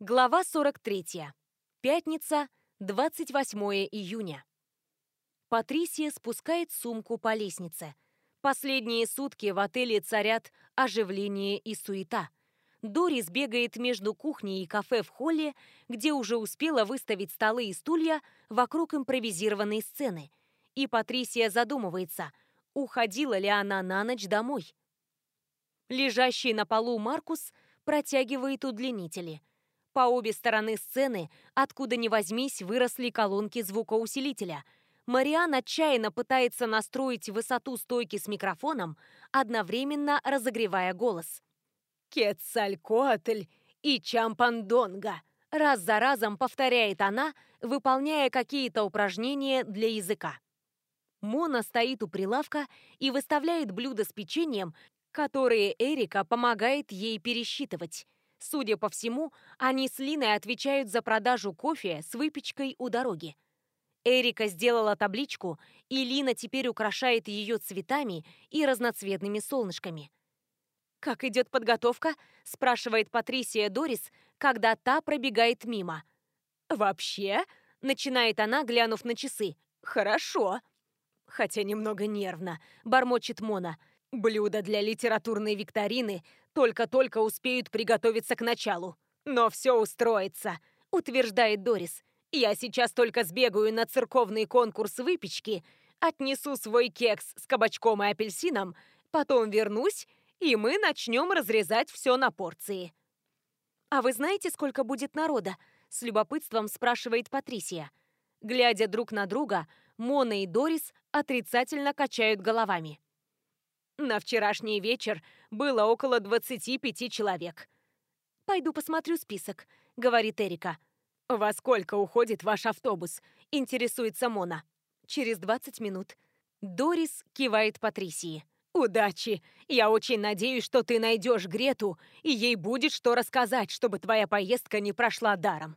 Глава 43. Пятница, 28 июня. Патрисия спускает сумку по лестнице. Последние сутки в отеле царят оживление и суета. Дорис бегает между кухней и кафе в холле, где уже успела выставить столы и стулья вокруг импровизированной сцены. И Патрисия задумывается, уходила ли она на ночь домой. Лежащий на полу Маркус протягивает удлинители – по обе стороны сцены, откуда ни возьмись, выросли колонки звукоусилителя. Мариан отчаянно пытается настроить высоту стойки с микрофоном, одновременно разогревая голос. «Кетцалькоатль и Чампандонга!» Раз за разом повторяет она, выполняя какие-то упражнения для языка. Мона стоит у прилавка и выставляет блюда с печеньем, которые Эрика помогает ей пересчитывать. Судя по всему, они с Линой отвечают за продажу кофе с выпечкой у дороги. Эрика сделала табличку, и Лина теперь украшает ее цветами и разноцветными солнышками. «Как идет подготовка?» – спрашивает Патрисия Дорис, когда та пробегает мимо. «Вообще?» – начинает она, глянув на часы. «Хорошо». Хотя немного нервно, бормочет Мона. Блюда для литературной викторины только-только успеют приготовиться к началу. Но все устроится, утверждает Дорис. Я сейчас только сбегаю на церковный конкурс выпечки, отнесу свой кекс с кабачком и апельсином, потом вернусь, и мы начнем разрезать все на порции. «А вы знаете, сколько будет народа?» — с любопытством спрашивает Патрисия. Глядя друг на друга, Мона и Дорис отрицательно качают головами. На вчерашний вечер было около 25 человек. «Пойду посмотрю список», — говорит Эрика. «Во сколько уходит ваш автобус?» — интересуется Мона. «Через 20 минут». Дорис кивает Патрисии. «Удачи! Я очень надеюсь, что ты найдешь Грету, и ей будет что рассказать, чтобы твоя поездка не прошла даром».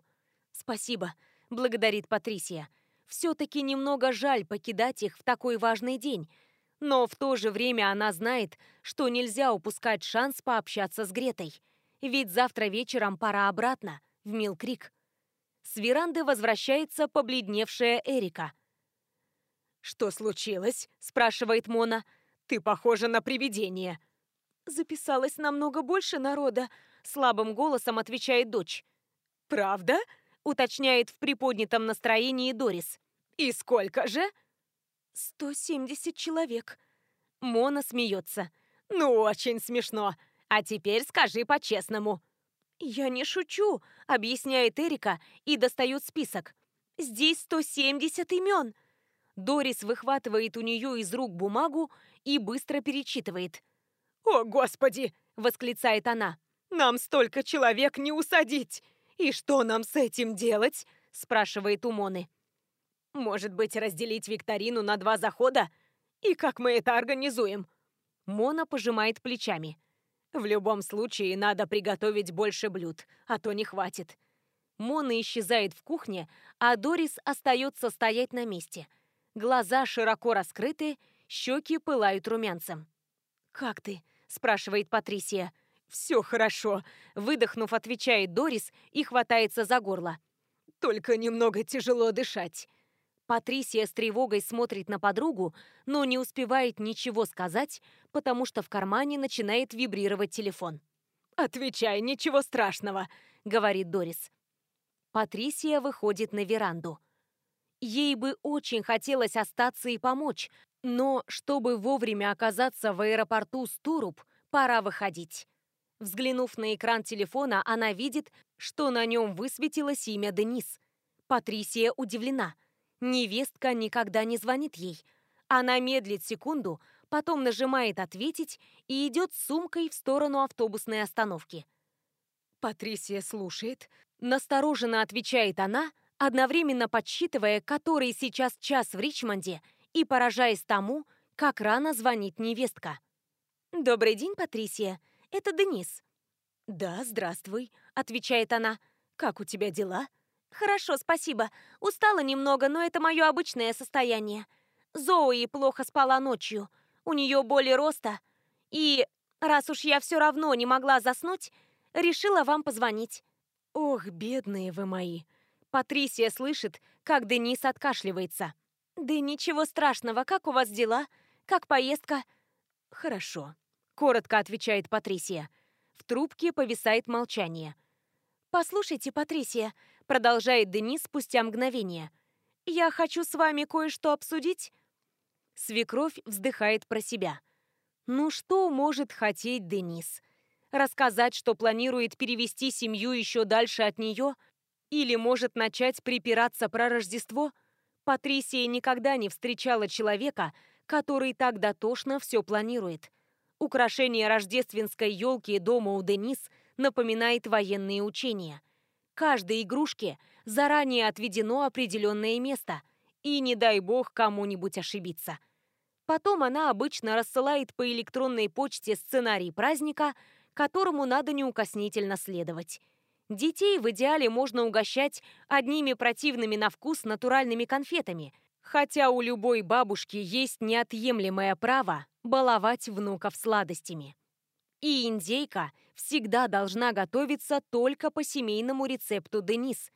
«Спасибо», — благодарит Патрисия. «Все-таки немного жаль покидать их в такой важный день, но в то же время она знает, что нельзя упускать шанс пообщаться с Гретой. Ведь завтра вечером пора обратно, в Милкрик. С веранды возвращается побледневшая Эрика. «Что случилось?» – спрашивает Мона. «Ты похожа на привидение». «Записалось намного больше народа», – слабым голосом отвечает дочь. «Правда?» – уточняет в приподнятом настроении Дорис. «И сколько же?» «Сто семьдесят человек». Мона смеется. «Ну, очень смешно. А теперь скажи по-честному». «Я не шучу», — объясняет Эрика и достает список. «Здесь 170 имен». Дорис выхватывает у нее из рук бумагу и быстро перечитывает. «О, Господи!» — восклицает она. «Нам столько человек не усадить! И что нам с этим делать?» — спрашивает у Моны. Может быть, разделить викторину на два захода? И как мы это организуем? Мона пожимает плечами. В любом случае, надо приготовить больше блюд, а то не хватит. Мона исчезает в кухне, а Дорис остается стоять на месте. Глаза широко раскрыты, щеки пылают румянцем. «Как ты?» – спрашивает Патрисия. «Все хорошо», – выдохнув, отвечает Дорис и хватается за горло. «Только немного тяжело дышать». Патрисия с тревогой смотрит на подругу, но не успевает ничего сказать, потому что в кармане начинает вибрировать телефон. «Отвечай, ничего страшного», — говорит Дорис. Патрисия выходит на веранду. Ей бы очень хотелось остаться и помочь, но чтобы вовремя оказаться в аэропорту Стуруб, пора выходить. Взглянув на экран телефона, она видит, что на нем высветилось имя Денис. Патрисия удивлена. Невестка никогда не звонит ей. Она медлит секунду, потом нажимает «Ответить» и идет с сумкой в сторону автобусной остановки. Патрисия слушает. Настороженно отвечает она, одновременно подсчитывая, который сейчас час в Ричмонде, и поражаясь тому, как рано звонит невестка. «Добрый день, Патрисия. Это Денис». «Да, здравствуй», — отвечает она. «Как у тебя дела?» «Хорошо, спасибо. Устала немного, но это мое обычное состояние. Зои плохо спала ночью. У нее боли роста. И раз уж я все равно не могла заснуть, решила вам позвонить». Ох, бедные вы мои. Патрисия слышит, как Денис откашливается. Да ничего страшного, как у вас дела? Как поездка? Хорошо, коротко отвечает Патрисия. В трубке повисает молчание. «Послушайте, Патрисия», — продолжает Денис спустя мгновение. «Я хочу с вами кое-что обсудить». Свекровь вздыхает про себя. Ну что может хотеть Денис? Рассказать, что планирует перевести семью еще дальше от нее? Или может начать припираться про Рождество? Патрисия никогда не встречала человека, который так дотошно все планирует. Украшение рождественской елки дома у Денис напоминает военные учения. Каждой игрушке заранее отведено определенное место, и не дай бог кому-нибудь ошибиться – Потом она обычно рассылает по электронной почте сценарий праздника, которому надо неукоснительно следовать. Детей в идеале можно угощать одними противными на вкус натуральными конфетами, хотя у любой бабушки есть неотъемлемое право баловать внуков сладостями. И индейка всегда должна готовиться только по семейному рецепту Денис.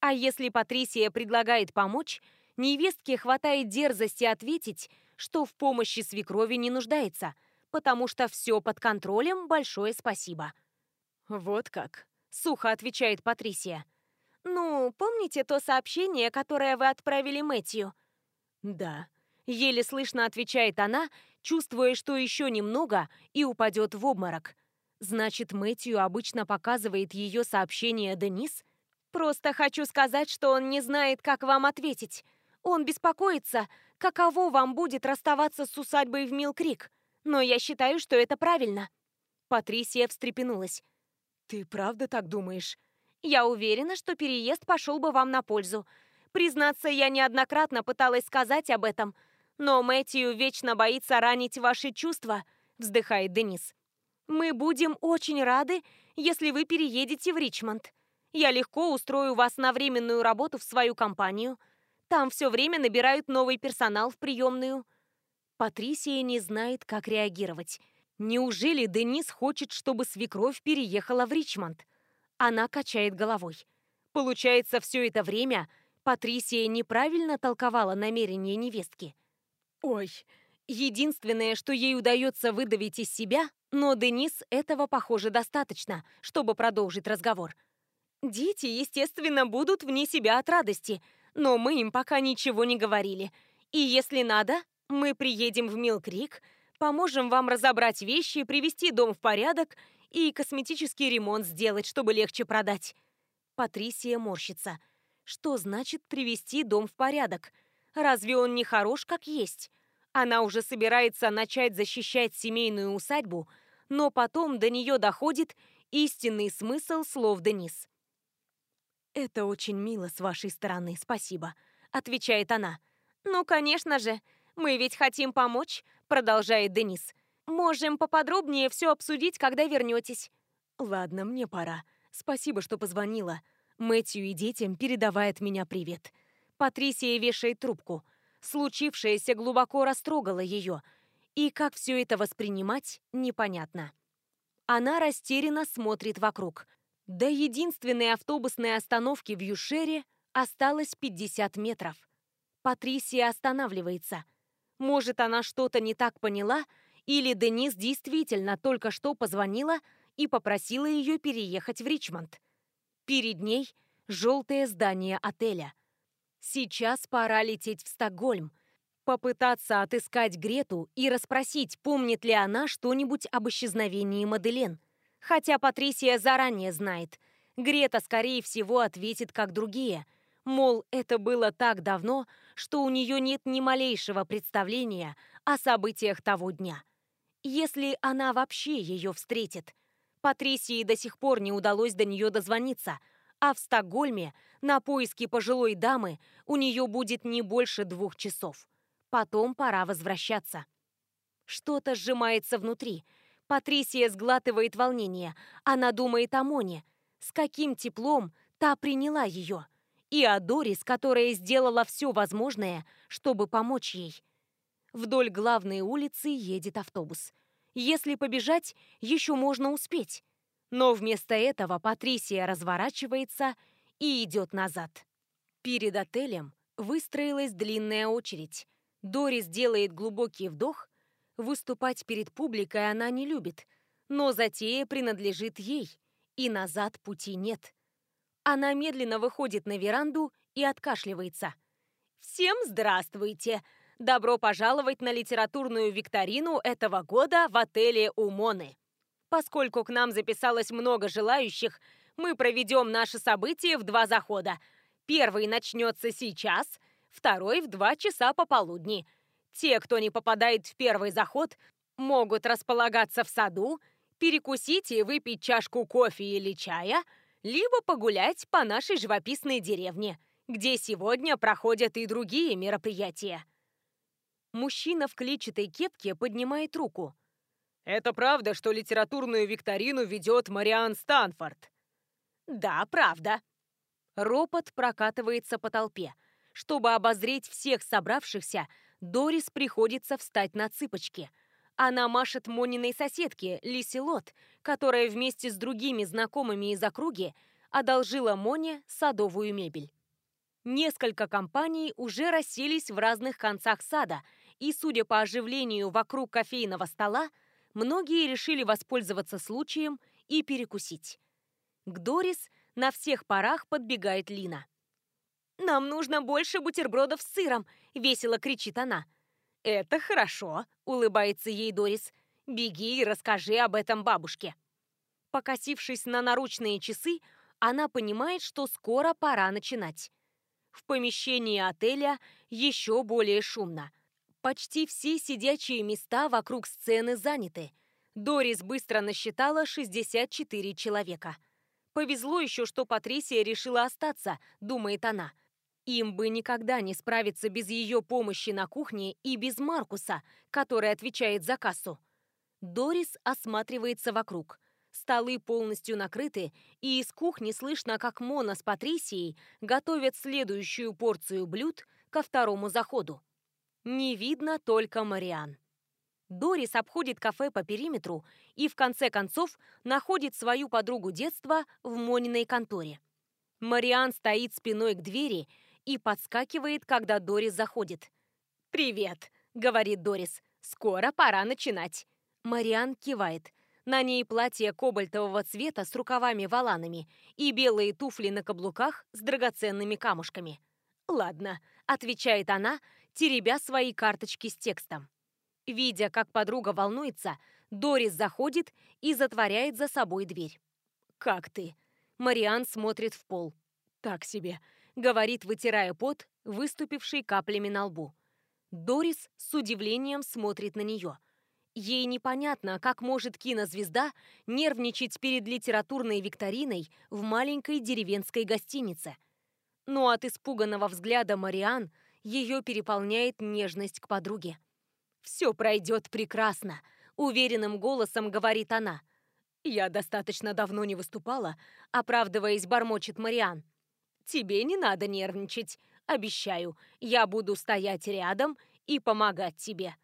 А если Патрисия предлагает помочь, невестке хватает дерзости ответить, что в помощи свекрови не нуждается, потому что все под контролем, большое спасибо. «Вот как», — сухо отвечает Патрисия. «Ну, помните то сообщение, которое вы отправили Мэтью?» «Да», — еле слышно отвечает она, чувствуя, что еще немного и упадет в обморок. Значит, Мэтью обычно показывает ее сообщение Денис? Просто хочу сказать, что он не знает, как вам ответить. Он беспокоится, каково вам будет расставаться с усадьбой в Милкрик, но я считаю, что это правильно». Патрисия встрепенулась. «Ты правда так думаешь?» «Я уверена, что переезд пошел бы вам на пользу. Признаться, я неоднократно пыталась сказать об этом, но Мэтью вечно боится ранить ваши чувства», — вздыхает Денис. «Мы будем очень рады, если вы переедете в Ричмонд. Я легко устрою вас на временную работу в свою компанию». Там все время набирают новый персонал в приемную. Патрисия не знает, как реагировать. Неужели Денис хочет, чтобы свекровь переехала в Ричмонд? Она качает головой. Получается, все это время Патрисия неправильно толковала намерения невестки. Ой, единственное, что ей удается выдавить из себя, но Денис этого, похоже, достаточно, чтобы продолжить разговор. Дети, естественно, будут вне себя от радости – но мы им пока ничего не говорили. И если надо, мы приедем в Милкрик, поможем вам разобрать вещи, привести дом в порядок и косметический ремонт сделать, чтобы легче продать. Патрисия морщится. Что значит привести дом в порядок? Разве он не хорош, как есть? Она уже собирается начать защищать семейную усадьбу, но потом до нее доходит истинный смысл слов Денис. «Это очень мило с вашей стороны, спасибо», — отвечает она. «Ну, конечно же. Мы ведь хотим помочь», — продолжает Денис. «Можем поподробнее все обсудить, когда вернетесь». «Ладно, мне пора. Спасибо, что позвонила. Мэтью и детям передавает меня привет». Патрисия вешает трубку. Случившееся глубоко растрогало ее. И как все это воспринимать, непонятно. Она растерянно смотрит вокруг — до единственной автобусной остановки в Юшере осталось 50 метров. Патрисия останавливается. Может, она что-то не так поняла, или Денис действительно только что позвонила и попросила ее переехать в Ричмонд. Перед ней желтое здание отеля. Сейчас пора лететь в Стокгольм, попытаться отыскать Грету и расспросить, помнит ли она что-нибудь об исчезновении Маделен – Хотя Патрисия заранее знает. Грета, скорее всего, ответит как другие. Мол, это было так давно, что у нее нет ни малейшего представления о событиях того дня. Если она вообще ее встретит. Патрисии до сих пор не удалось до нее дозвониться, а в Стокгольме на поиски пожилой дамы у нее будет не больше двух часов. Потом пора возвращаться. Что-то сжимается внутри – Патрисия сглатывает волнение. Она думает о Моне. С каким теплом та приняла ее. И о Дорис, которая сделала все возможное, чтобы помочь ей. Вдоль главной улицы едет автобус. Если побежать, еще можно успеть. Но вместо этого Патрисия разворачивается и идет назад. Перед отелем выстроилась длинная очередь. Дорис делает глубокий вдох. Выступать перед публикой она не любит, но затея принадлежит ей, и назад пути нет. Она медленно выходит на веранду и откашливается. «Всем здравствуйте! Добро пожаловать на литературную викторину этого года в отеле «Умоны». Поскольку к нам записалось много желающих, мы проведем наше событие в два захода. Первый начнется сейчас, второй в два часа пополудни. Те, кто не попадает в первый заход, могут располагаться в саду, перекусить и выпить чашку кофе или чая, либо погулять по нашей живописной деревне, где сегодня проходят и другие мероприятия. Мужчина в клетчатой кепке поднимает руку. «Это правда, что литературную викторину ведет Мариан Станфорд?» «Да, правда». Ропот прокатывается по толпе. Чтобы обозреть всех собравшихся, Дорис приходится встать на цыпочки. Она машет Мониной соседке, Лиси Лот, которая вместе с другими знакомыми из округи одолжила Моне садовую мебель. Несколько компаний уже расселись в разных концах сада, и, судя по оживлению вокруг кофейного стола, многие решили воспользоваться случаем и перекусить. К Дорис на всех парах подбегает Лина. «Нам нужно больше бутербродов с сыром!» — весело кричит она. «Это хорошо!» — улыбается ей Дорис. «Беги и расскажи об этом бабушке!» Покосившись на наручные часы, она понимает, что скоро пора начинать. В помещении отеля еще более шумно. Почти все сидячие места вокруг сцены заняты. Дорис быстро насчитала 64 человека. Повезло еще, что Патрисия решила остаться, думает она. Им бы никогда не справиться без ее помощи на кухне и без Маркуса, который отвечает за кассу. Дорис осматривается вокруг. Столы полностью накрыты, и из кухни слышно, как Мона с Патрисией готовят следующую порцию блюд ко второму заходу. Не видно только Мариан. Дорис обходит кафе по периметру и в конце концов находит свою подругу детства в Мониной конторе. Мариан стоит спиной к двери и подскакивает, когда Дорис заходит. «Привет», — говорит Дорис, — «скоро пора начинать». Мариан кивает. На ней платье кобальтового цвета с рукавами-воланами и белые туфли на каблуках с драгоценными камушками. «Ладно», — отвечает она, теребя свои карточки с текстом. Видя, как подруга волнуется, Дорис заходит и затворяет за собой дверь. «Как ты?» Мариан смотрит в пол. «Так себе», — говорит, вытирая пот, выступивший каплями на лбу. Дорис с удивлением смотрит на нее — Ей непонятно, как может кинозвезда нервничать перед литературной викториной в маленькой деревенской гостинице. Но от испуганного взгляда Мариан ее переполняет нежность к подруге. «Все пройдет прекрасно», — уверенным голосом говорит она. «Я достаточно давно не выступала», — оправдываясь, бормочет Мариан. «Тебе не надо нервничать. Обещаю, я буду стоять рядом и помогать тебе».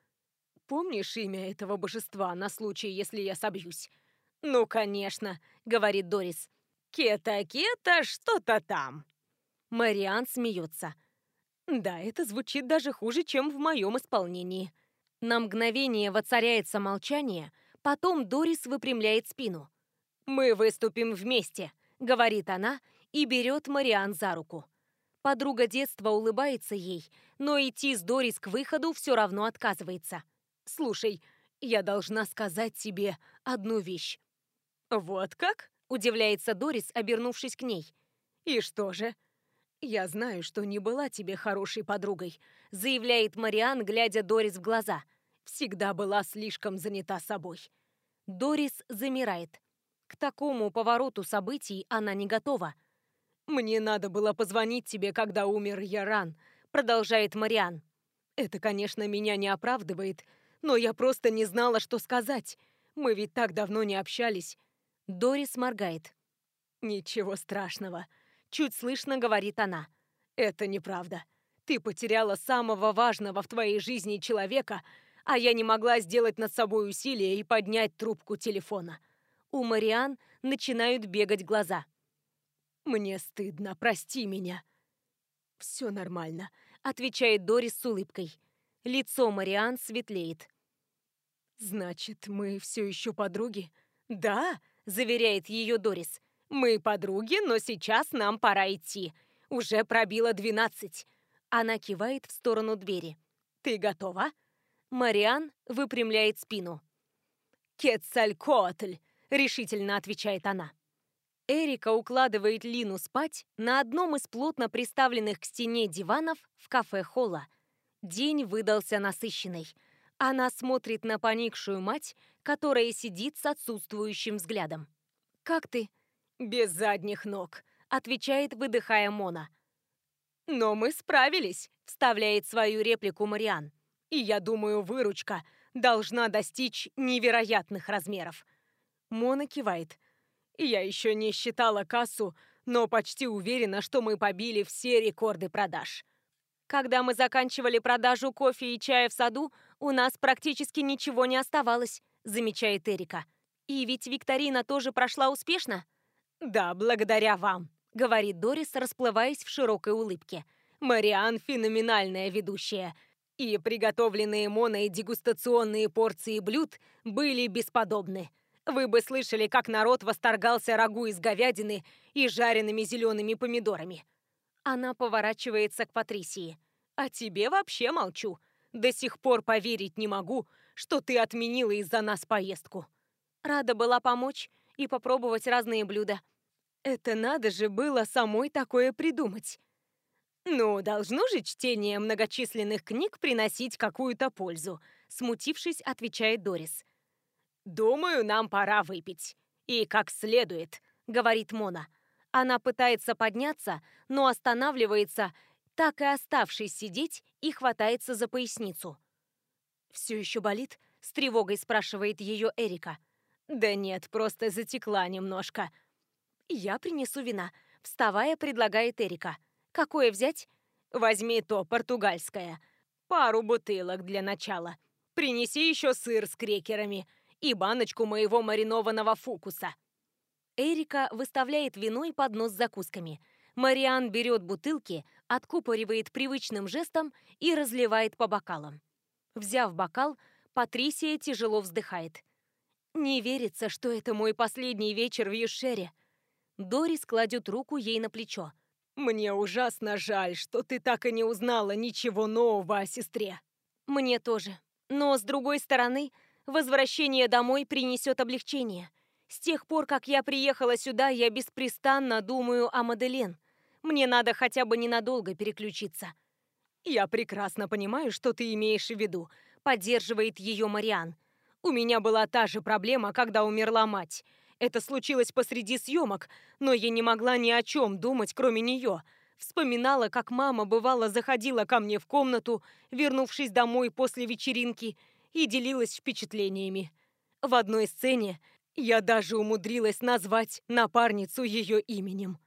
Помнишь имя этого божества на случай, если я собьюсь?» «Ну, конечно», — говорит Дорис. «Кета-кета, что-то там». Мариан смеется. «Да, это звучит даже хуже, чем в моем исполнении». На мгновение воцаряется молчание, потом Дорис выпрямляет спину. «Мы выступим вместе», — говорит она и берет Мариан за руку. Подруга детства улыбается ей, но идти с Дорис к выходу все равно отказывается. Слушай, я должна сказать тебе одну вещь». «Вот как?» – удивляется Дорис, обернувшись к ней. «И что же?» «Я знаю, что не была тебе хорошей подругой», – заявляет Мариан, глядя Дорис в глаза. «Всегда была слишком занята собой». Дорис замирает. К такому повороту событий она не готова. «Мне надо было позвонить тебе, когда умер Яран», — продолжает Мариан. «Это, конечно, меня не оправдывает, но я просто не знала, что сказать. Мы ведь так давно не общались. Дорис моргает. Ничего страшного. Чуть слышно говорит она. Это неправда. Ты потеряла самого важного в твоей жизни человека, а я не могла сделать над собой усилие и поднять трубку телефона. У Мариан начинают бегать глаза. «Мне стыдно, прости меня». «Все нормально», — отвечает Дорис с улыбкой. Лицо Мариан светлеет. «Значит, мы все еще подруги?» «Да», — заверяет ее Дорис. «Мы подруги, но сейчас нам пора идти. Уже пробило двенадцать». Она кивает в сторону двери. «Ты готова?» Мариан выпрямляет спину. «Кетцалькоатль», — решительно отвечает она. Эрика укладывает Лину спать на одном из плотно приставленных к стене диванов в кафе Холла. День выдался насыщенный. Она смотрит на поникшую мать, которая сидит с отсутствующим взглядом. «Как ты?» «Без задних ног», — отвечает, выдыхая Мона. «Но мы справились», — вставляет свою реплику Мариан. «И я думаю, выручка должна достичь невероятных размеров». Мона кивает. «Я еще не считала кассу, но почти уверена, что мы побили все рекорды продаж». Когда мы заканчивали продажу кофе и чая в саду, у нас практически ничего не оставалось, замечает Эрика. И ведь викторина тоже прошла успешно? Да, благодаря вам, говорит Дорис, расплываясь в широкой улыбке. Мариан феноменальная ведущая. И приготовленные Моной дегустационные порции блюд были бесподобны. Вы бы слышали, как народ восторгался рагу из говядины и жареными зелеными помидорами. Она поворачивается к Патрисии. «А тебе вообще молчу. До сих пор поверить не могу, что ты отменила из-за нас поездку». Рада была помочь и попробовать разные блюда. Это надо же было самой такое придумать. Ну, должно же чтение многочисленных книг приносить какую-то пользу, смутившись, отвечает Дорис. Думаю, нам пора выпить. И как следует, говорит Мона. Она пытается подняться, но останавливается, так и оставшись сидеть, и хватается за поясницу. «Все еще болит?» — с тревогой спрашивает ее Эрика. «Да нет, просто затекла немножко». «Я принесу вина», — вставая, предлагает Эрика. «Какое взять?» «Возьми то, португальское. Пару бутылок для начала. Принеси еще сыр с крекерами и баночку моего маринованного фукуса». Эрика выставляет вино и поднос с закусками. Мариан берет бутылки, откупоривает привычным жестом и разливает по бокалам. Взяв бокал, Патрисия тяжело вздыхает. «Не верится, что это мой последний вечер в Юшере». Дорис кладет руку ей на плечо. «Мне ужасно жаль, что ты так и не узнала ничего нового о сестре». «Мне тоже. Но, с другой стороны, возвращение домой принесет облегчение. С тех пор, как я приехала сюда, я беспрестанно думаю о Маделен. Мне надо хотя бы ненадолго переключиться. Я прекрасно понимаю, что ты имеешь в виду, поддерживает ее Мариан. У меня была та же проблема, когда умерла мать. Это случилось посреди съемок, но я не могла ни о чем думать, кроме нее. Вспоминала, как мама бывало заходила ко мне в комнату, вернувшись домой после вечеринки, и делилась впечатлениями. В одной сцене я даже умудрилась назвать напарницу ее именем.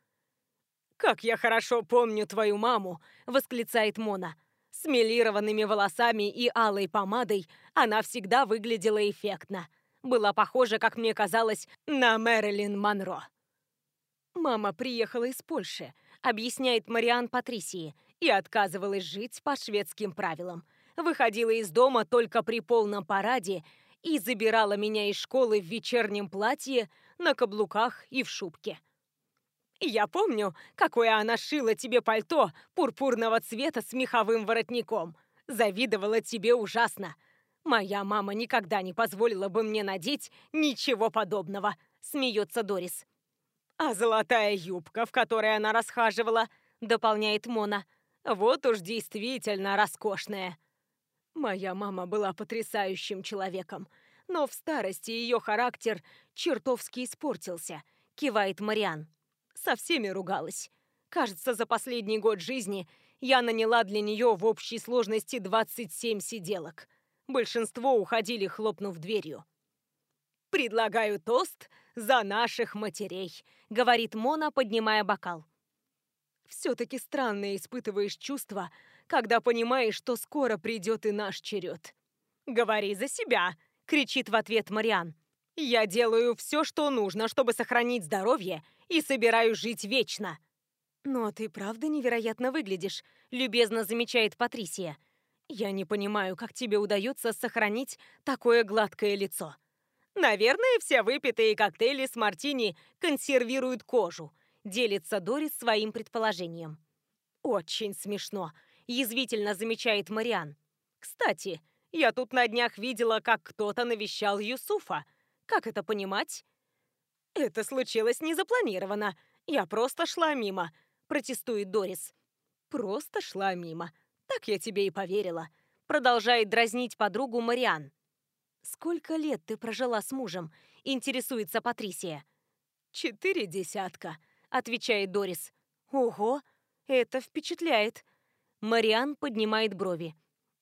«Как я хорошо помню твою маму!» — восклицает Мона. С мелированными волосами и алой помадой она всегда выглядела эффектно. Была похожа, как мне казалось, на Мэрилин Монро. Мама приехала из Польши, объясняет Мариан Патрисии, и отказывалась жить по шведским правилам. Выходила из дома только при полном параде и забирала меня из школы в вечернем платье, на каблуках и в шубке. Я помню, какое она шила тебе пальто пурпурного цвета с меховым воротником. Завидовала тебе ужасно. Моя мама никогда не позволила бы мне надеть ничего подобного, смеется Дорис. А золотая юбка, в которой она расхаживала, дополняет Мона, вот уж действительно роскошная. Моя мама была потрясающим человеком, но в старости ее характер чертовски испортился, кивает Мариан. Со всеми ругалась. Кажется, за последний год жизни я наняла для нее в общей сложности 27 сиделок. Большинство уходили, хлопнув дверью. «Предлагаю тост за наших матерей», — говорит Мона, поднимая бокал. «Все-таки странно испытываешь чувства, когда понимаешь, что скоро придет и наш черед. «Говори за себя!» — кричит в ответ Мариан. Я делаю все, что нужно, чтобы сохранить здоровье и собираюсь жить вечно. Но ты правда невероятно выглядишь, любезно замечает Патрисия. Я не понимаю, как тебе удается сохранить такое гладкое лицо. Наверное, все выпитые коктейли с мартини консервируют кожу, делится Дорис своим предположением. Очень смешно, язвительно замечает Мариан. Кстати, я тут на днях видела, как кто-то навещал Юсуфа. Как это понимать? Это случилось незапланированно. Я просто шла мимо, протестует Дорис. Просто шла мимо. Так я тебе и поверила. Продолжает дразнить подругу Мариан. «Сколько лет ты прожила с мужем?» – интересуется Патрисия. «Четыре десятка», – отвечает Дорис. «Ого, это впечатляет». Мариан поднимает брови.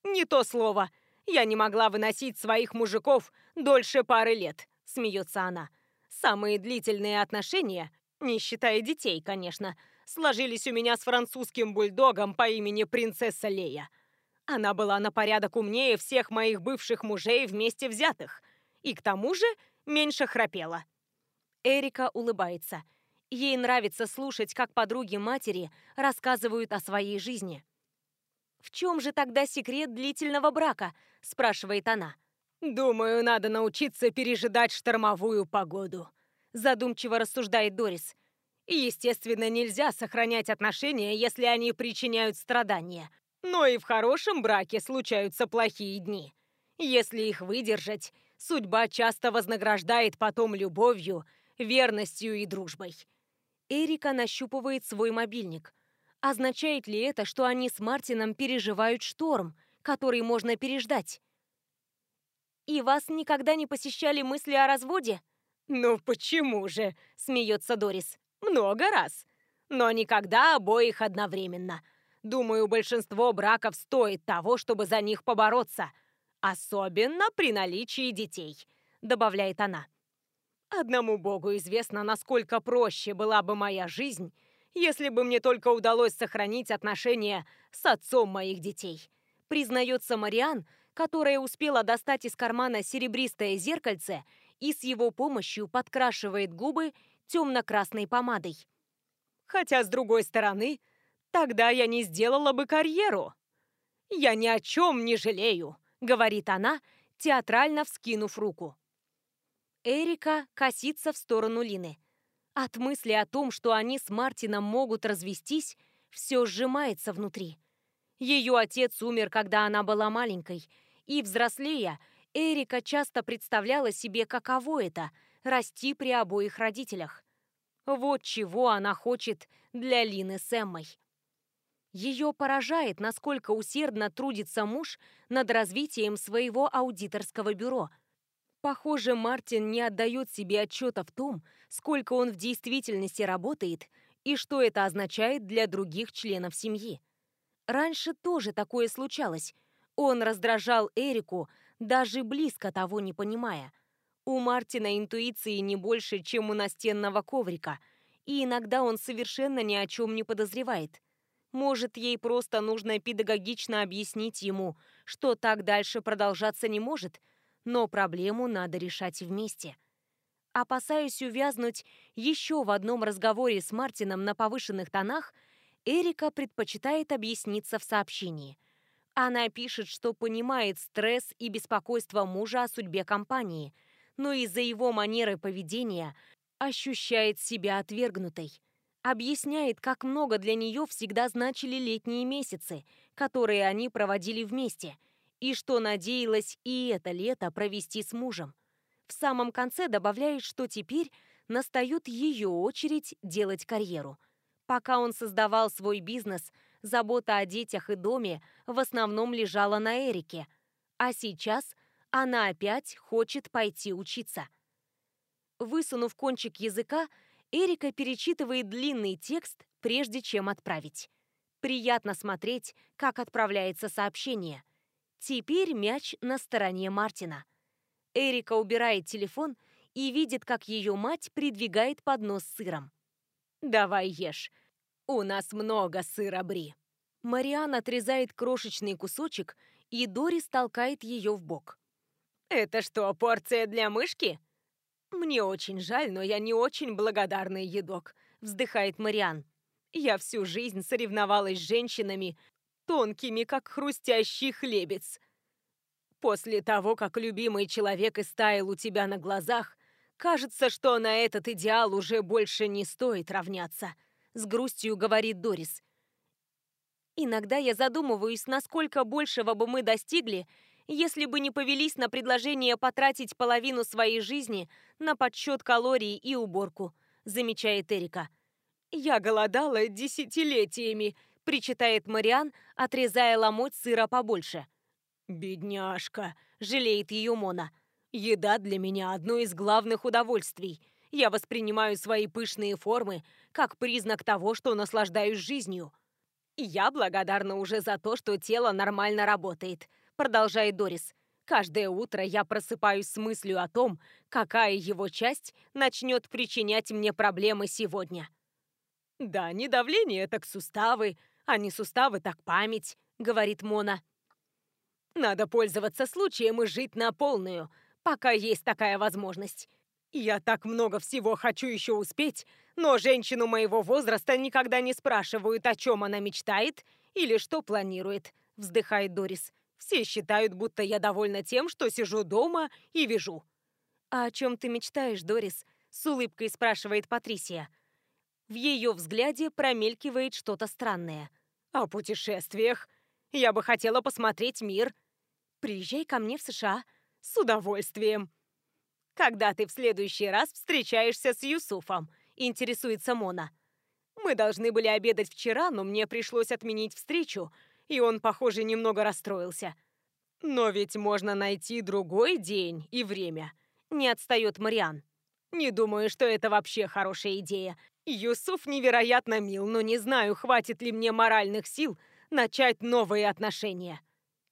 «Не то слово. Я не могла выносить своих мужиков дольше пары лет», – смеется она. «Самые длительные отношения, не считая детей, конечно, сложились у меня с французским бульдогом по имени принцесса Лея. Она была на порядок умнее всех моих бывших мужей вместе взятых. И к тому же меньше храпела. Эрика улыбается. Ей нравится слушать, как подруги матери рассказывают о своей жизни. «В чем же тогда секрет длительного брака?» – спрашивает она. «Думаю, надо научиться пережидать штормовую погоду», – задумчиво рассуждает Дорис. «Естественно, нельзя сохранять отношения, если они причиняют страдания. Но и в хорошем браке случаются плохие дни. Если их выдержать, судьба часто вознаграждает потом любовью, верностью и дружбой. Эрика нащупывает свой мобильник. Означает ли это, что они с Мартином переживают шторм, который можно переждать? «И вас никогда не посещали мысли о разводе?» «Ну почему же?» – смеется Дорис. «Много раз. Но никогда обоих одновременно. Думаю, большинство браков стоит того, чтобы за них побороться. Особенно при наличии детей», — добавляет она. «Одному богу известно, насколько проще была бы моя жизнь, если бы мне только удалось сохранить отношения с отцом моих детей», признается Мариан, которая успела достать из кармана серебристое зеркальце и с его помощью подкрашивает губы темно-красной помадой. Хотя, с другой стороны, Тогда я не сделала бы карьеру. Я ни о чем не жалею, говорит она, театрально вскинув руку. Эрика косится в сторону Лины. От мысли о том, что они с Мартином могут развестись, все сжимается внутри. Ее отец умер, когда она была маленькой, и, взрослея, Эрика часто представляла себе, каково это – расти при обоих родителях. Вот чего она хочет для Лины с Эммой. Ее поражает, насколько усердно трудится муж над развитием своего аудиторского бюро. Похоже, Мартин не отдает себе отчета в том, сколько он в действительности работает и что это означает для других членов семьи. Раньше тоже такое случалось. Он раздражал Эрику, даже близко того не понимая. У Мартина интуиции не больше, чем у настенного коврика, и иногда он совершенно ни о чем не подозревает – может, ей просто нужно педагогично объяснить ему, что так дальше продолжаться не может, но проблему надо решать вместе. Опасаясь увязнуть еще в одном разговоре с Мартином на повышенных тонах, Эрика предпочитает объясниться в сообщении. Она пишет, что понимает стресс и беспокойство мужа о судьбе компании, но из-за его манеры поведения ощущает себя отвергнутой объясняет, как много для нее всегда значили летние месяцы, которые они проводили вместе, и что надеялась и это лето провести с мужем. В самом конце добавляет, что теперь настает ее очередь делать карьеру. Пока он создавал свой бизнес, забота о детях и доме в основном лежала на Эрике, а сейчас она опять хочет пойти учиться. Высунув кончик языка, Эрика перечитывает длинный текст, прежде чем отправить. Приятно смотреть, как отправляется сообщение. Теперь мяч на стороне Мартина. Эрика убирает телефон и видит, как ее мать придвигает поднос с сыром. «Давай ешь. У нас много сыра, Бри». Мариан отрезает крошечный кусочек, и Дорис толкает ее в бок. «Это что, порция для мышки?» «Мне очень жаль, но я не очень благодарный едок», — вздыхает Мариан. «Я всю жизнь соревновалась с женщинами, тонкими, как хрустящий хлебец. После того, как любимый человек истаял у тебя на глазах, кажется, что на этот идеал уже больше не стоит равняться», — с грустью говорит Дорис. «Иногда я задумываюсь, насколько большего бы мы достигли, если бы не повелись на предложение потратить половину своей жизни на подсчет калорий и уборку», замечает Эрика. «Я голодала десятилетиями», причитает Мариан, отрезая ломоть сыра побольше. «Бедняжка», — жалеет ее Мона. «Еда для меня одно из главных удовольствий. Я воспринимаю свои пышные формы как признак того, что наслаждаюсь жизнью. Я благодарна уже за то, что тело нормально работает продолжает Дорис. Каждое утро я просыпаюсь с мыслью о том, какая его часть начнет причинять мне проблемы сегодня. «Да, не давление, так суставы, а не суставы, так память», — говорит Мона. «Надо пользоваться случаем и жить на полную, пока есть такая возможность. Я так много всего хочу еще успеть, но женщину моего возраста никогда не спрашивают, о чем она мечтает или что планирует», — вздыхает Дорис. Все считают, будто я довольна тем, что сижу дома и вяжу». «А о чем ты мечтаешь, Дорис?» — с улыбкой спрашивает Патрисия. В ее взгляде промелькивает что-то странное. «О путешествиях. Я бы хотела посмотреть мир. Приезжай ко мне в США. С удовольствием». «Когда ты в следующий раз встречаешься с Юсуфом?» — интересуется Мона. «Мы должны были обедать вчера, но мне пришлось отменить встречу, и он, похоже, немного расстроился. «Но ведь можно найти другой день и время», — не отстает Мариан. «Не думаю, что это вообще хорошая идея. Юсуф невероятно мил, но не знаю, хватит ли мне моральных сил начать новые отношения».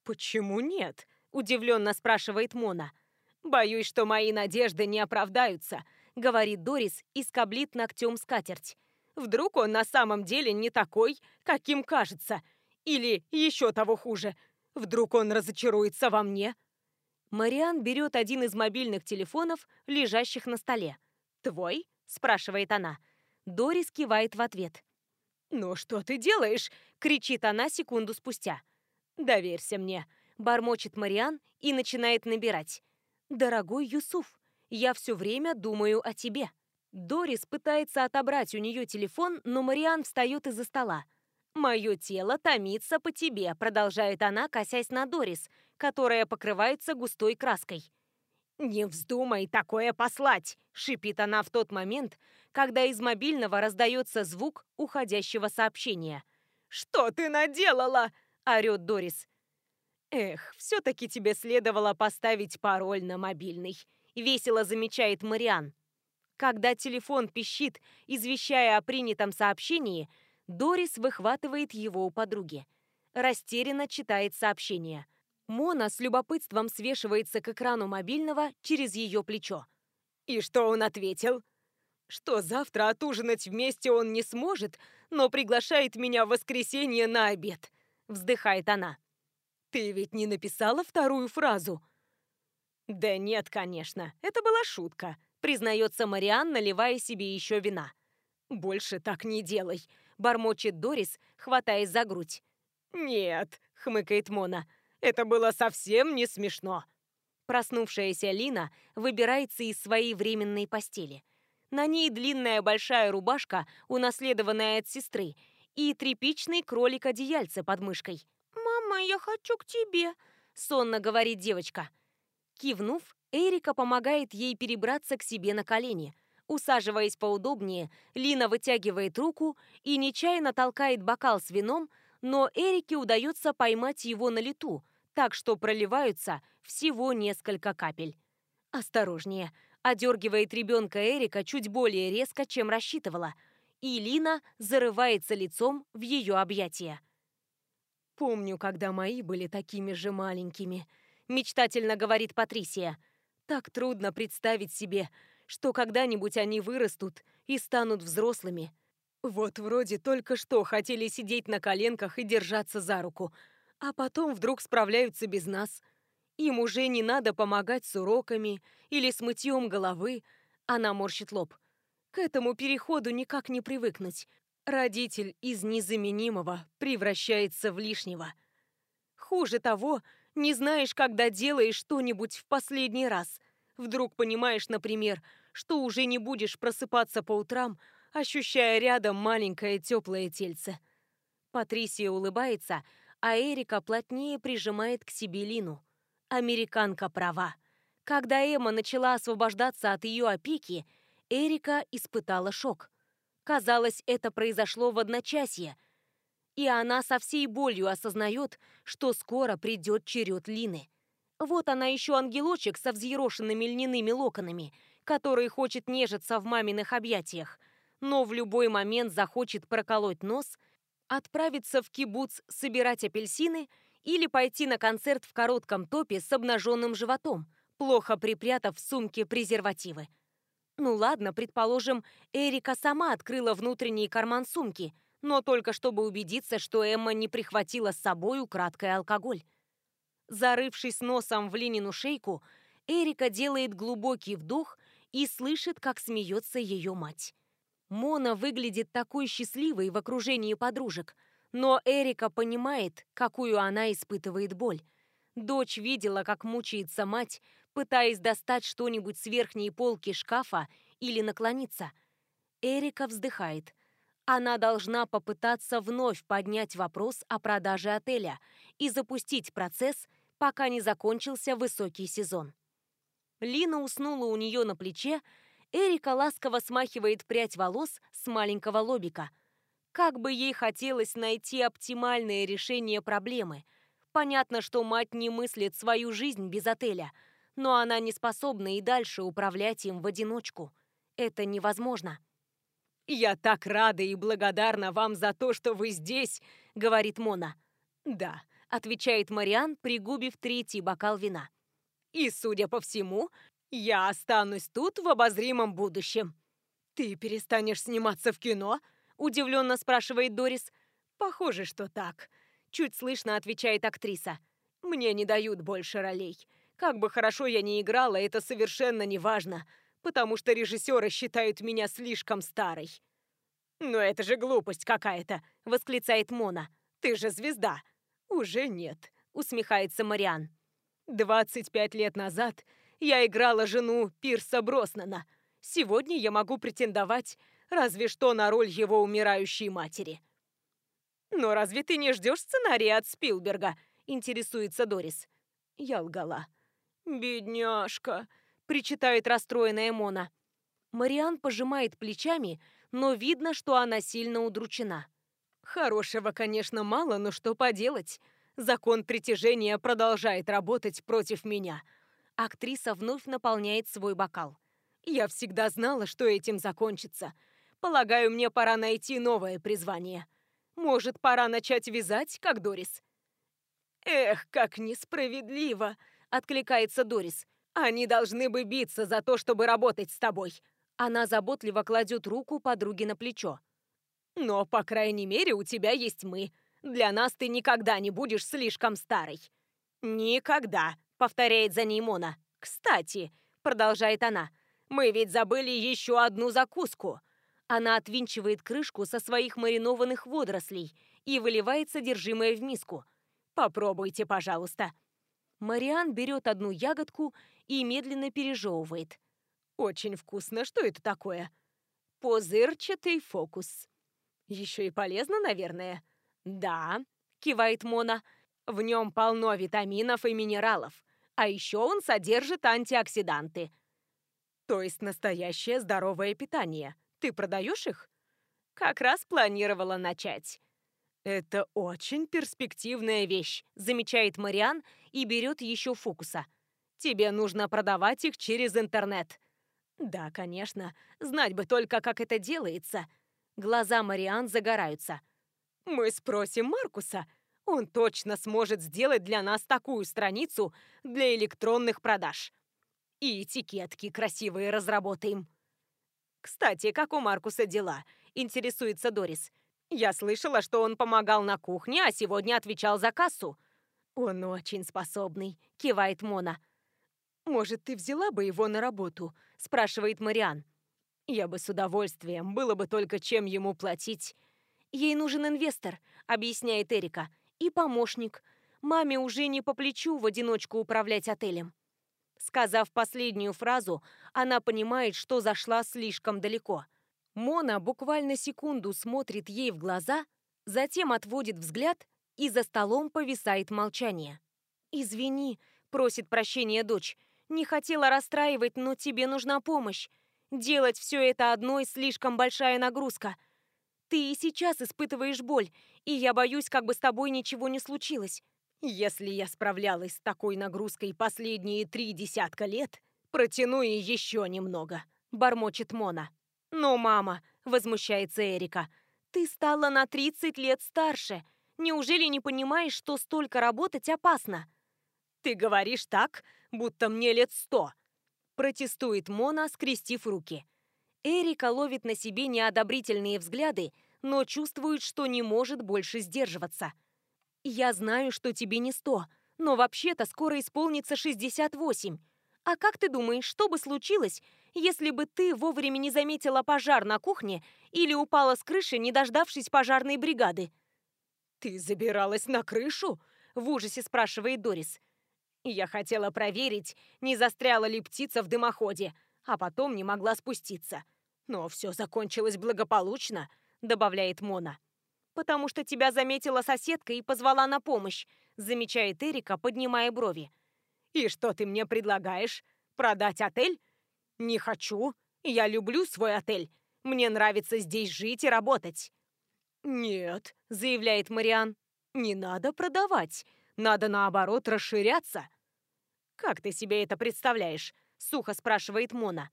«Почему нет?» — удивленно спрашивает Мона. «Боюсь, что мои надежды не оправдаются», — говорит Дорис и скоблит ногтем скатерть. «Вдруг он на самом деле не такой, каким кажется, или еще того хуже, вдруг он разочаруется во мне? Мариан берет один из мобильных телефонов, лежащих на столе. «Твой?» – спрашивает она. Дорис кивает в ответ. «Ну что ты делаешь?» – кричит она секунду спустя. «Доверься мне», – бормочет Мариан и начинает набирать. «Дорогой Юсуф, я все время думаю о тебе». Дорис пытается отобрать у нее телефон, но Мариан встает из-за стола. «Мое тело томится по тебе», — продолжает она, косясь на Дорис, которая покрывается густой краской. «Не вздумай такое послать!» — шипит она в тот момент, когда из мобильного раздается звук уходящего сообщения. «Что ты наделала?» — орёт Дорис. «Эх, все-таки тебе следовало поставить пароль на мобильный», — весело замечает Мариан. Когда телефон пищит, извещая о принятом сообщении — Дорис выхватывает его у подруги. Растерянно читает сообщение. Мона с любопытством свешивается к экрану мобильного через ее плечо. И что он ответил? Что завтра отужинать вместе он не сможет, но приглашает меня в воскресенье на обед. Вздыхает она. Ты ведь не написала вторую фразу? Да нет, конечно, это была шутка, признается Мариан, наливая себе еще вина. Больше так не делай. — бормочет Дорис, хватаясь за грудь. «Нет», — хмыкает Мона, — «это было совсем не смешно». Проснувшаяся Лина выбирается из своей временной постели. На ней длинная большая рубашка, унаследованная от сестры, и тряпичный кролик-одеяльце под мышкой. «Мама, я хочу к тебе», — сонно говорит девочка. Кивнув, Эрика помогает ей перебраться к себе на колени — Усаживаясь поудобнее, Лина вытягивает руку и нечаянно толкает бокал с вином, но Эрике удается поймать его на лету, так что проливаются всего несколько капель. «Осторожнее!» – одергивает ребенка Эрика чуть более резко, чем рассчитывала, и Лина зарывается лицом в ее объятия. «Помню, когда мои были такими же маленькими», – мечтательно говорит Патрисия. «Так трудно представить себе, что когда-нибудь они вырастут и станут взрослыми. Вот вроде только что хотели сидеть на коленках и держаться за руку, а потом вдруг справляются без нас. Им уже не надо помогать с уроками или с мытьем головы, Она морщит лоб. К этому переходу никак не привыкнуть. Родитель из незаменимого превращается в лишнего. Хуже того, не знаешь, когда делаешь что-нибудь в последний раз. Вдруг понимаешь, например, что уже не будешь просыпаться по утрам, ощущая рядом маленькое теплое тельце. Патрисия улыбается, а Эрика плотнее прижимает к себе Лину. Американка права. Когда Эмма начала освобождаться от ее опеки, Эрика испытала шок. Казалось, это произошло в одночасье. И она со всей болью осознает, что скоро придет черед Лины. Вот она еще ангелочек со взъерошенными льняными локонами, который хочет нежиться в маминых объятиях, но в любой момент захочет проколоть нос, отправиться в кибуц собирать апельсины или пойти на концерт в коротком топе с обнаженным животом, плохо припрятав в сумке презервативы. Ну ладно, предположим, Эрика сама открыла внутренний карман сумки, но только чтобы убедиться, что Эмма не прихватила с собой украдкой алкоголь. Зарывшись носом в Линину шейку, Эрика делает глубокий вдох и слышит, как смеется ее мать. Мона выглядит такой счастливой в окружении подружек, но Эрика понимает, какую она испытывает боль. Дочь видела, как мучается мать, пытаясь достать что-нибудь с верхней полки шкафа или наклониться. Эрика вздыхает. Она должна попытаться вновь поднять вопрос о продаже отеля и запустить процесс, пока не закончился высокий сезон. Лина уснула у нее на плече, Эрика ласково смахивает прядь волос с маленького лобика. Как бы ей хотелось найти оптимальное решение проблемы. Понятно, что мать не мыслит свою жизнь без отеля – но она не способна и дальше управлять им в одиночку. Это невозможно. «Я так рада и благодарна вам за то, что вы здесь», — говорит Мона. «Да», — отвечает Мариан, пригубив третий бокал вина. «И, судя по всему, я останусь тут в обозримом будущем». «Ты перестанешь сниматься в кино?» — удивленно спрашивает Дорис. «Похоже, что так», — чуть слышно отвечает актриса. «Мне не дают больше ролей. Как бы хорошо я ни играла, это совершенно не важно, потому что режиссеры считают меня слишком старой. «Но это же глупость какая-то!» — восклицает Мона. «Ты же звезда!» «Уже нет», — усмехается Мариан. «25 лет назад я играла жену Пирса Броснана. Сегодня я могу претендовать разве что на роль его умирающей матери». «Но разве ты не ждешь сценария от Спилберга?» — интересуется Дорис. Я лгала. «Бедняжка», — причитает расстроенная Мона. Мариан пожимает плечами, но видно, что она сильно удручена. «Хорошего, конечно, мало, но что поделать? Закон притяжения продолжает работать против меня». Актриса вновь наполняет свой бокал. «Я всегда знала, что этим закончится. Полагаю, мне пора найти новое призвание. Может, пора начать вязать, как Дорис?» «Эх, как несправедливо!» Откликается Дорис. «Они должны бы биться за то, чтобы работать с тобой». Она заботливо кладет руку подруге на плечо. «Но, по крайней мере, у тебя есть мы. Для нас ты никогда не будешь слишком старой». «Никогда», — повторяет за ней Мона. «Кстати», — продолжает она, — «мы ведь забыли еще одну закуску». Она отвинчивает крышку со своих маринованных водорослей и выливает содержимое в миску. «Попробуйте, пожалуйста». Мариан берет одну ягодку и медленно пережевывает. «Очень вкусно. Что это такое?» «Пузырчатый фокус». «Еще и полезно, наверное?» «Да», — кивает Мона. «В нем полно витаминов и минералов. А еще он содержит антиоксиданты». «То есть настоящее здоровое питание. Ты продаешь их?» «Как раз планировала начать». «Это очень перспективная вещь», — замечает Мариан и берет еще фокуса. «Тебе нужно продавать их через интернет». «Да, конечно. Знать бы только, как это делается». Глаза Мариан загораются. «Мы спросим Маркуса. Он точно сможет сделать для нас такую страницу для электронных продаж. И этикетки красивые разработаем». «Кстати, как у Маркуса дела?» — интересуется Дорис. Я слышала, что он помогал на кухне, а сегодня отвечал за кассу. Он очень способный, кивает Мона. «Может, ты взяла бы его на работу?» – спрашивает Мариан. «Я бы с удовольствием, было бы только чем ему платить». «Ей нужен инвестор», – объясняет Эрика, – «и помощник. Маме уже не по плечу в одиночку управлять отелем». Сказав последнюю фразу, она понимает, что зашла слишком далеко. Мона буквально секунду смотрит ей в глаза, затем отводит взгляд, и за столом повисает молчание. «Извини», — просит прощения дочь, — «не хотела расстраивать, но тебе нужна помощь. Делать все это одной слишком большая нагрузка. Ты и сейчас испытываешь боль, и я боюсь, как бы с тобой ничего не случилось. Если я справлялась с такой нагрузкой последние три десятка лет, протяну и еще немного», — бормочет Мона. «Но, мама», — возмущается Эрика, — «ты стала на 30 лет старше. Неужели не понимаешь, что столько работать опасно?» «Ты говоришь так, будто мне лет сто», — протестует Мона, скрестив руки. Эрика ловит на себе неодобрительные взгляды, но чувствует, что не может больше сдерживаться — «Я знаю, что тебе не сто, но вообще-то скоро исполнится 68. А как ты думаешь, что бы случилось, если бы ты вовремя не заметила пожар на кухне или упала с крыши, не дождавшись пожарной бригады?» «Ты забиралась на крышу?» – в ужасе спрашивает Дорис. «Я хотела проверить, не застряла ли птица в дымоходе, а потом не могла спуститься. Но все закончилось благополучно», – добавляет Мона потому что тебя заметила соседка и позвала на помощь», замечает Эрика, поднимая брови. «И что ты мне предлагаешь? Продать отель? Не хочу. Я люблю свой отель. Мне нравится здесь жить и работать». «Нет», — заявляет Мариан, — «не надо продавать. Надо, наоборот, расширяться». «Как ты себе это представляешь?» — сухо спрашивает Мона.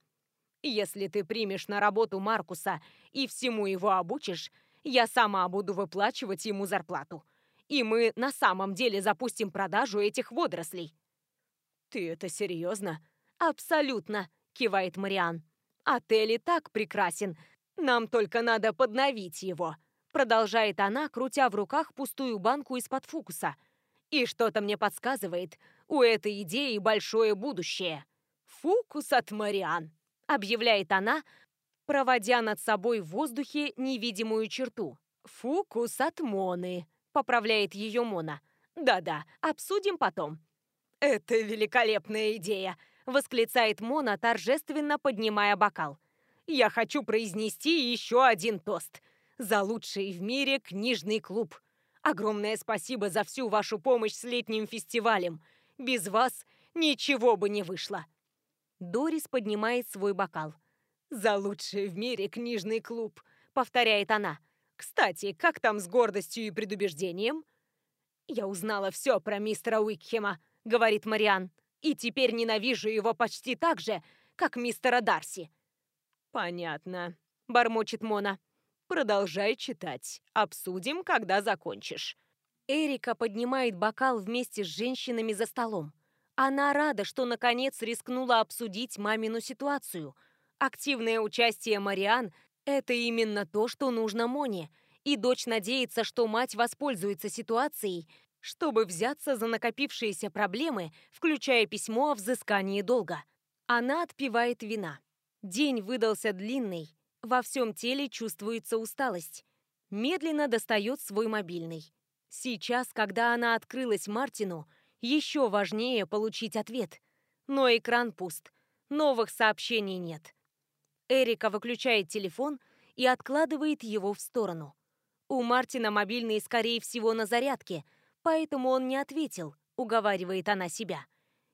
«Если ты примешь на работу Маркуса и всему его обучишь, я сама буду выплачивать ему зарплату. И мы на самом деле запустим продажу этих водорослей». «Ты это серьезно?» «Абсолютно», — кивает Мариан. «Отель и так прекрасен. Нам только надо подновить его», — продолжает она, крутя в руках пустую банку из-под фукуса. «И что-то мне подсказывает, у этой идеи большое будущее. Фукус от Мариан», — объявляет она, проводя над собой в воздухе невидимую черту. «Фукус от Моны», — поправляет ее Мона. «Да-да, обсудим потом». «Это великолепная идея», — восклицает Мона, торжественно поднимая бокал. «Я хочу произнести еще один тост. За лучший в мире книжный клуб. Огромное спасибо за всю вашу помощь с летним фестивалем. Без вас ничего бы не вышло». Дорис поднимает свой бокал. «За лучший в мире книжный клуб», — повторяет она. «Кстати, как там с гордостью и предубеждением?» «Я узнала все про мистера Уикхема», — говорит Мариан. «И теперь ненавижу его почти так же, как мистера Дарси». «Понятно», — бормочет Мона. «Продолжай читать. Обсудим, когда закончишь». Эрика поднимает бокал вместе с женщинами за столом. Она рада, что наконец рискнула обсудить мамину ситуацию — Активное участие Мариан – это именно то, что нужно Моне, и дочь надеется, что мать воспользуется ситуацией, чтобы взяться за накопившиеся проблемы, включая письмо о взыскании долга. Она отпивает вина. День выдался длинный, во всем теле чувствуется усталость. Медленно достает свой мобильный. Сейчас, когда она открылась Мартину, еще важнее получить ответ. Но экран пуст, новых сообщений нет. Эрика выключает телефон и откладывает его в сторону. У Мартина мобильный, скорее всего, на зарядке, поэтому он не ответил, уговаривает она себя.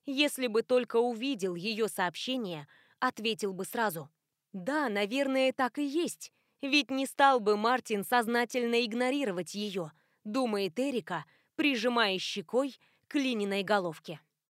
Если бы только увидел ее сообщение, ответил бы сразу. Да, наверное, так и есть. Ведь не стал бы Мартин сознательно игнорировать ее, думает Эрика, прижимая щекой к Лининой головке.